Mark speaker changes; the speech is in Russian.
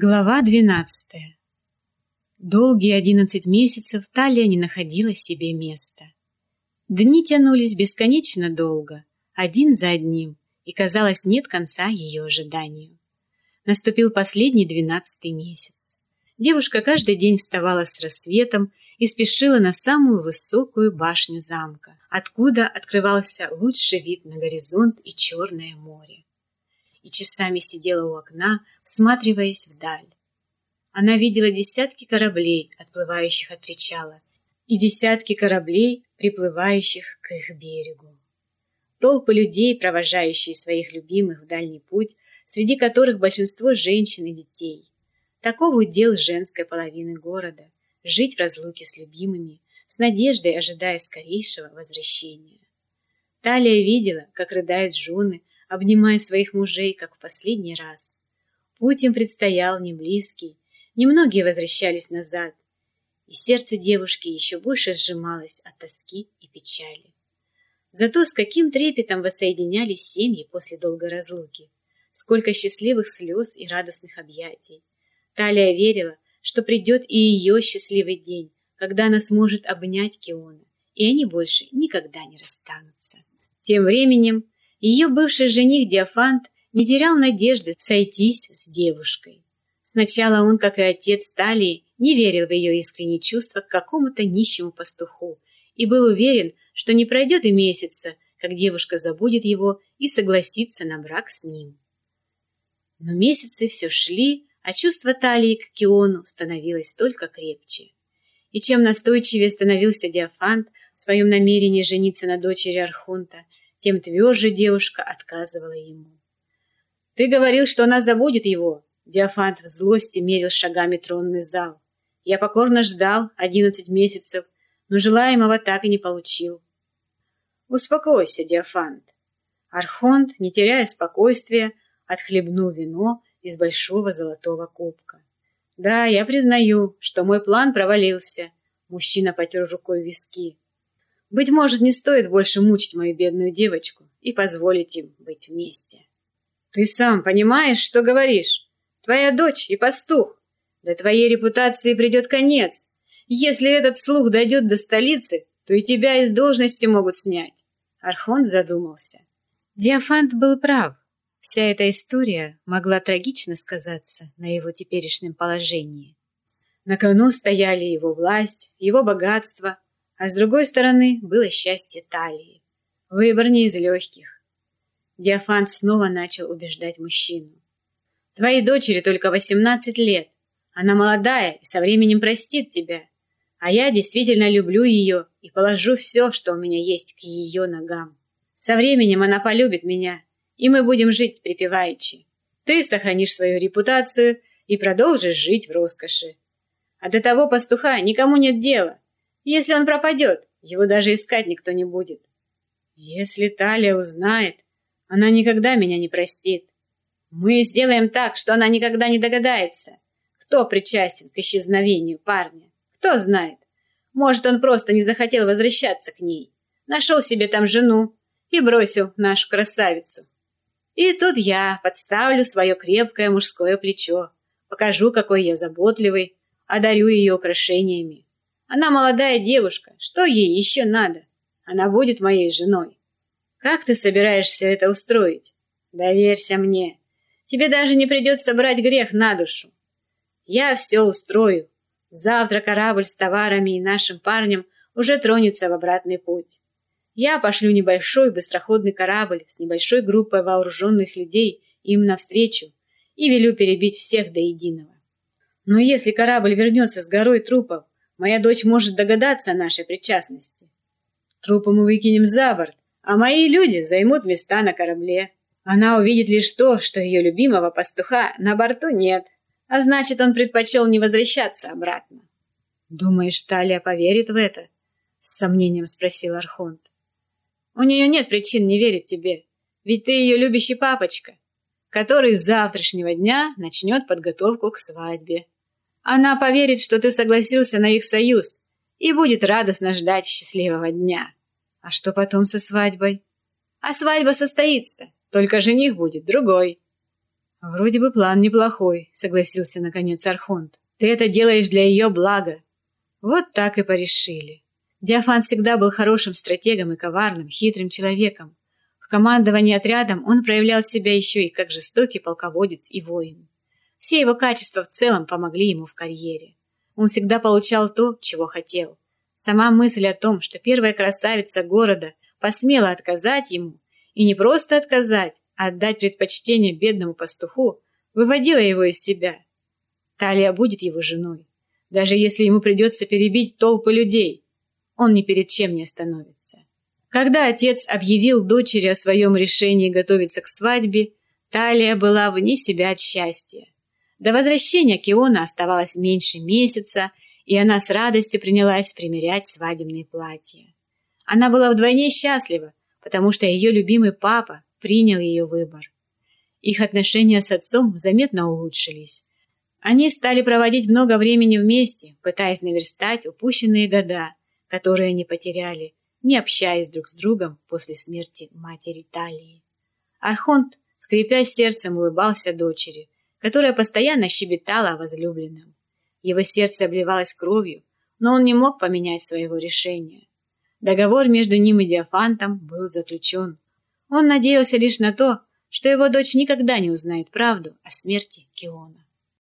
Speaker 1: Глава двенадцатая. Долгие одиннадцать месяцев Талия не находила себе места. Дни тянулись бесконечно долго, один за одним, и, казалось, нет конца ее ожиданию. Наступил последний двенадцатый месяц. Девушка каждый день вставала с рассветом и спешила на самую высокую башню замка, откуда открывался лучший вид на горизонт и Черное море и часами сидела у окна, всматриваясь вдаль. Она видела десятки кораблей, отплывающих от причала, и десятки кораблей, приплывающих к их берегу. Толпы людей, провожающие своих любимых в дальний путь, среди которых большинство женщин и детей. Таков удел женской половины города – жить в разлуке с любимыми, с надеждой ожидая скорейшего возвращения. Талия видела, как рыдают жены, обнимая своих мужей, как в последний раз. Путь им предстоял не близкий, немногие возвращались назад, и сердце девушки еще больше сжималось от тоски и печали. Зато с каким трепетом воссоединялись семьи после долгой разлуки, сколько счастливых слез и радостных объятий. Талия верила, что придет и ее счастливый день, когда она сможет обнять Киона, и они больше никогда не расстанутся. Тем временем ее бывший жених Диафант не терял надежды сойтись с девушкой. Сначала он, как и отец Талии, не верил в ее искренние чувства к какому-то нищему пастуху и был уверен, что не пройдет и месяца, как девушка забудет его и согласится на брак с ним. Но месяцы все шли, а чувство Талии к Киону становилось только крепче. И чем настойчивее становился Диафант в своем намерении жениться на дочери Архонта, тем тверже девушка отказывала ему. «Ты говорил, что она забудет его!» Диафант в злости мерил шагами тронный зал. Я покорно ждал одиннадцать месяцев, но желаемого так и не получил. «Успокойся, Диафант!» Архонт, не теряя спокойствия, отхлебнул вино из большого золотого кубка. «Да, я признаю, что мой план провалился», — мужчина потер рукой виски. Быть может, не стоит больше мучить мою бедную девочку и позволить им быть вместе. Ты сам понимаешь, что говоришь? Твоя дочь и пастух. До твоей репутации придет конец. Если этот слух дойдет до столицы, то и тебя из должности могут снять. Архон задумался. Диафант был прав. Вся эта история могла трагично сказаться на его теперешнем положении. На кону стояли его власть, его богатство, а с другой стороны было счастье талии. Выбор не из легких. Диафант снова начал убеждать мужчину. Твоей дочери только восемнадцать лет. Она молодая и со временем простит тебя. А я действительно люблю ее и положу все, что у меня есть, к ее ногам. Со временем она полюбит меня, и мы будем жить припеваючи. Ты сохранишь свою репутацию и продолжишь жить в роскоши. А до того пастуха никому нет дела. Если он пропадет, его даже искать никто не будет. Если Талия узнает, она никогда меня не простит. Мы сделаем так, что она никогда не догадается, кто причастен к исчезновению парня. Кто знает. Может, он просто не захотел возвращаться к ней. Нашел себе там жену и бросил нашу красавицу. И тут я подставлю свое крепкое мужское плечо, покажу, какой я заботливый, одарю ее украшениями. Она молодая девушка, что ей еще надо? Она будет моей женой. Как ты собираешься это устроить? Доверься мне. Тебе даже не придется брать грех на душу. Я все устрою. Завтра корабль с товарами и нашим парнем уже тронется в обратный путь. Я пошлю небольшой быстроходный корабль с небольшой группой вооруженных людей им навстречу и велю перебить всех до единого. Но если корабль вернется с горой трупов, Моя дочь может догадаться о нашей причастности. Трупы мы выкинем за борт, а мои люди займут места на корабле. Она увидит лишь то, что ее любимого пастуха на борту нет, а значит, он предпочел не возвращаться обратно. «Думаешь, Талия поверит в это?» — с сомнением спросил Архонт. «У нее нет причин не верить тебе, ведь ты ее любящий папочка, который с завтрашнего дня начнет подготовку к свадьбе». Она поверит, что ты согласился на их союз и будет радостно ждать счастливого дня. А что потом со свадьбой? А свадьба состоится, только жених будет другой. «Вроде бы план неплохой», — согласился наконец Архонт. «Ты это делаешь для ее блага». Вот так и порешили. Диафан всегда был хорошим стратегом и коварным, хитрым человеком. В командовании отрядом он проявлял себя еще и как жестокий полководец и воин. Все его качества в целом помогли ему в карьере. Он всегда получал то, чего хотел. Сама мысль о том, что первая красавица города посмела отказать ему, и не просто отказать, а отдать предпочтение бедному пастуху, выводила его из себя. Талия будет его женой. Даже если ему придется перебить толпы людей, он ни перед чем не остановится. Когда отец объявил дочери о своем решении готовиться к свадьбе, Талия была вне себя от счастья. До возвращения Киона оставалось меньше месяца, и она с радостью принялась примерять свадебные платья. Она была вдвойне счастлива, потому что ее любимый папа принял ее выбор. Их отношения с отцом заметно улучшились. Они стали проводить много времени вместе, пытаясь наверстать упущенные года, которые они потеряли, не общаясь друг с другом после смерти матери Талии. Архонт, скрипя сердцем, улыбался дочери, которая постоянно щебетала о возлюбленном. Его сердце обливалось кровью, но он не мог поменять своего решения. Договор между ним и Диафантом был заключен. Он надеялся лишь на то, что его дочь никогда не узнает правду о смерти Киона.